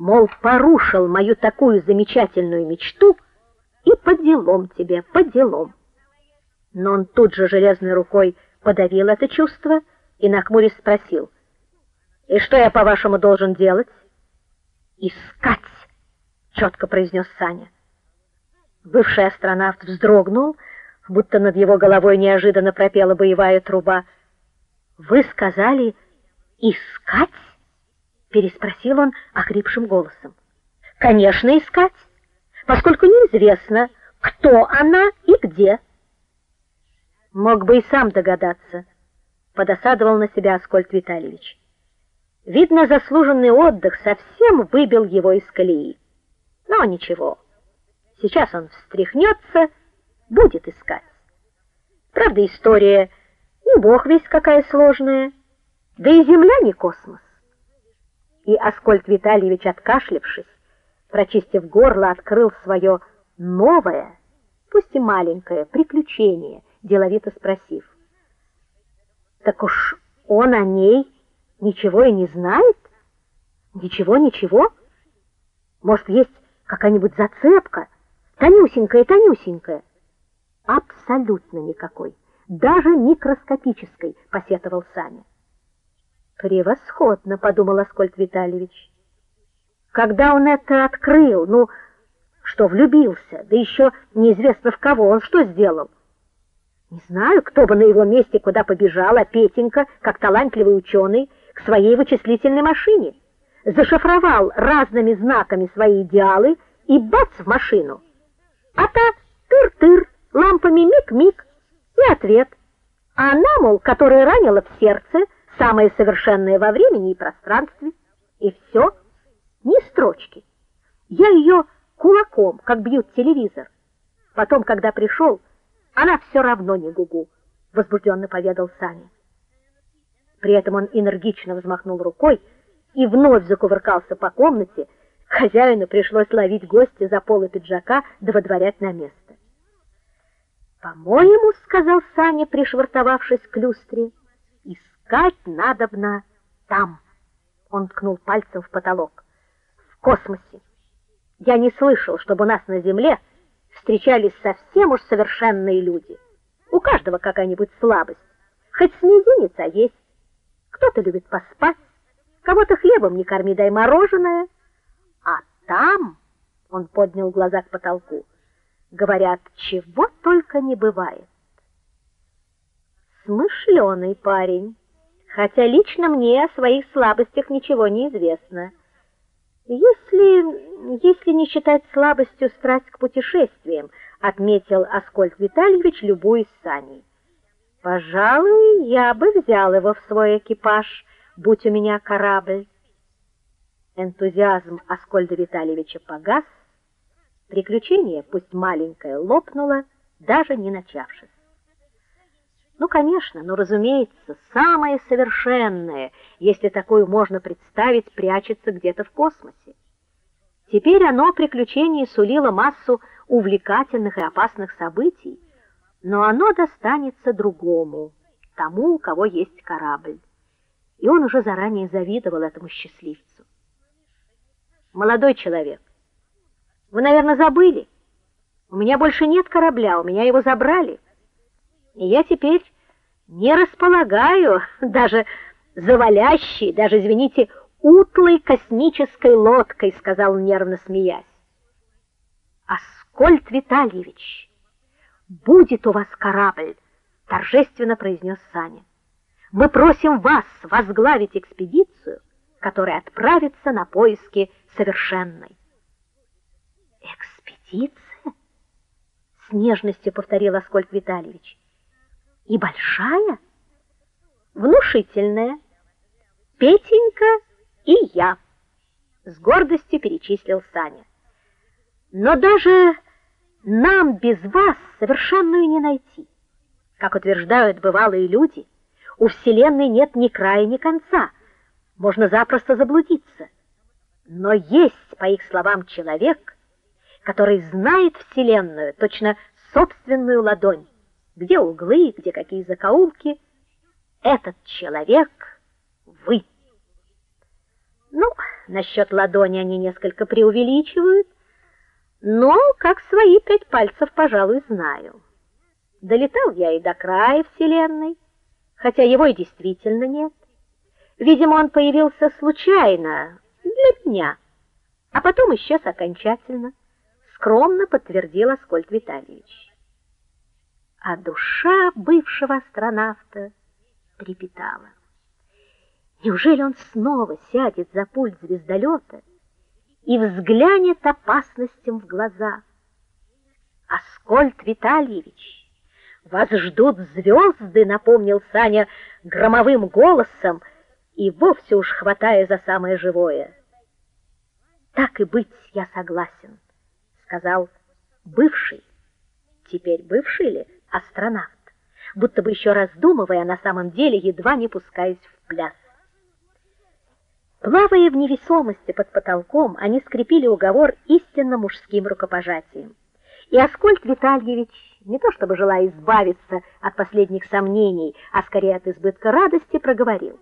мол, порушил мою такую замечательную мечту, и по делам тебе, по делам. Но он тут же железной рукой подавил это чувство и нахмурясь спросил: "И что я, по-вашему, должен делать?" "Искать", четко произнес Саня. Бывший астронавт вздрогнул, будто над его головой неожиданно пропела боевая труба. "Вы сказали искать?" Переспросил он охрипшим голосом. "Конечно, искать, поскольку неизвестно, кто она и где". Мог бы и сам догадаться, подосадовал на себя Аскольд Витальевич. Видно, заслуженный отдых совсем выбил его из колеи. Но ничего. Сейчас он встряхнется, будет искать. Правда, история не бог весть какая сложная, да и земля не космос. И Аскольд Витальевич, откашлявшись, прочистив горло, открыл свое новое, пусть и маленькое приключение деловито спросив: "Так уж он о ней ничего и не знает? Ничего, ничего? Может, есть какая-нибудь зацепка, тонюсенькая, тонюсенькая?" Абсолютно никакой, даже микроскопической, посетовал Саня. Превосходно, подумал Аскольд Витальевич. Когда он это открыл, ну, что влюбился, да еще неизвестно в кого, он что сделал? Не знаю, кто бы на его месте куда побежал, а Петенька, как талантливый ученый, к своей вычислительной машине, зашифровал разными знаками свои идеалы и бац в машину. А та тыр-тыр, лампами миг-миг и ответ. А она, мол, которая ранила в сердце, самое совершенное во времени и пространстве, и все, ни строчки. Я ее кулаком, как бьют телевизор. Потом, когда пришел, она все равно не гугу, возбужденно поведал Саня. При этом он энергично взмахнул рукой и вновь закувыркался по комнате. Хозяину пришлось ловить гостя за полы пиджака да водворять на место. По-моему, сказал Саня, пришвартовавшись к люстре, искать надобно там. Он ткнул пальцем в потолок. В космосе. Я не слышал, чтобы у нас на земле встречались совсем уж совершенные люди. У каждого какая-нибудь слабость. Хоть с мизинец, есть. Кто-то любит поспать, кого-то хлебом не корми, дай мороженое. А там, он поднял глаза к потолку, говорят, чего только не бывает. Смышленый парень, хотя лично мне о своих слабостях ничего не известно. Если если не считать слабостью страсть к путешествиям, отметил Аскольд Витальевич, любуясь саней. Пожалуй, я бы взял его в свой экипаж, будь у меня корабль. Энтузиазм Аскольда Витальевича погас. Приключение, пусть маленькое, лопнуло, даже не начавшись. Ну, конечно, ну, разумеется, самое совершенное, если такое можно представить, прячется где-то в космосе. Теперь оно приключение сулило массу увлекательных и опасных событий, но оно достанется другому, тому, у кого есть корабль. И он уже заранее завидовал этому счастливцу. Молодой человек, вы, наверное, забыли. У меня больше нет корабля, у меня его забрали. Я теперь не располагаю даже завалящей, даже, извините, утлой космической лодкой, сказал нервно смеясь. Аскольд Витальевич, будет у вас корабль, торжественно произнес Саня. Мы просим вас возглавить экспедицию, которая отправится на поиски совершенной. Экспедиция? С нежностью повторил Аскольд Витальевич. И большая? Внушительная. Петенька и я, с гордостью перечислил Саня. Но даже нам без вас совершенную не найти. Как утверждают бывалые люди, у вселенной нет ни края, ни конца. Можно запросто заблудиться. Но есть, по их словам, человек, который знает вселенную точно собственную ладонь где углы, где какие закоулки. Этот человек вы. Ну, насчет ладони они несколько преувеличивают, но как свои пять пальцев, пожалуй, знаю. Долетал я и до края вселенной, хотя его и действительно нет. Видимо, он появился случайно для меня, а потом исчез окончательно, скромно подтвердил Аскольд Витальевич. А душа бывшего астронавта трепетала. Неужели он снова сядет за пульт звездолета и взглянет опасностям в глаза? Аскольд Витальевич, вас ждут звезды, напомнил Саня громовым голосом и вовсе уж хватая за самое живое. Так и быть, я согласен, сказал бывший, теперь бывший ли астронавт, будто бы еще раздумывая, на самом деле едва не пускаясь в пляс. Плавая в невесомости под потолком, они скрепили уговор истинно мужским рукопожатием. И Аскольд Витальевич, не то чтобы желая избавиться от последних сомнений, а скорее от избытка радости, проговорил: